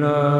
love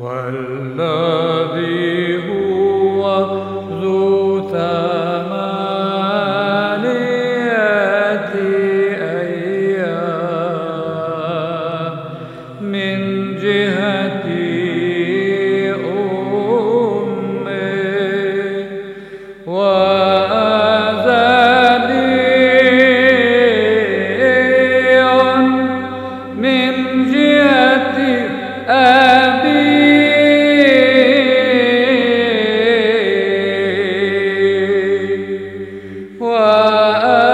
والذي uh.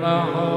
Mahal.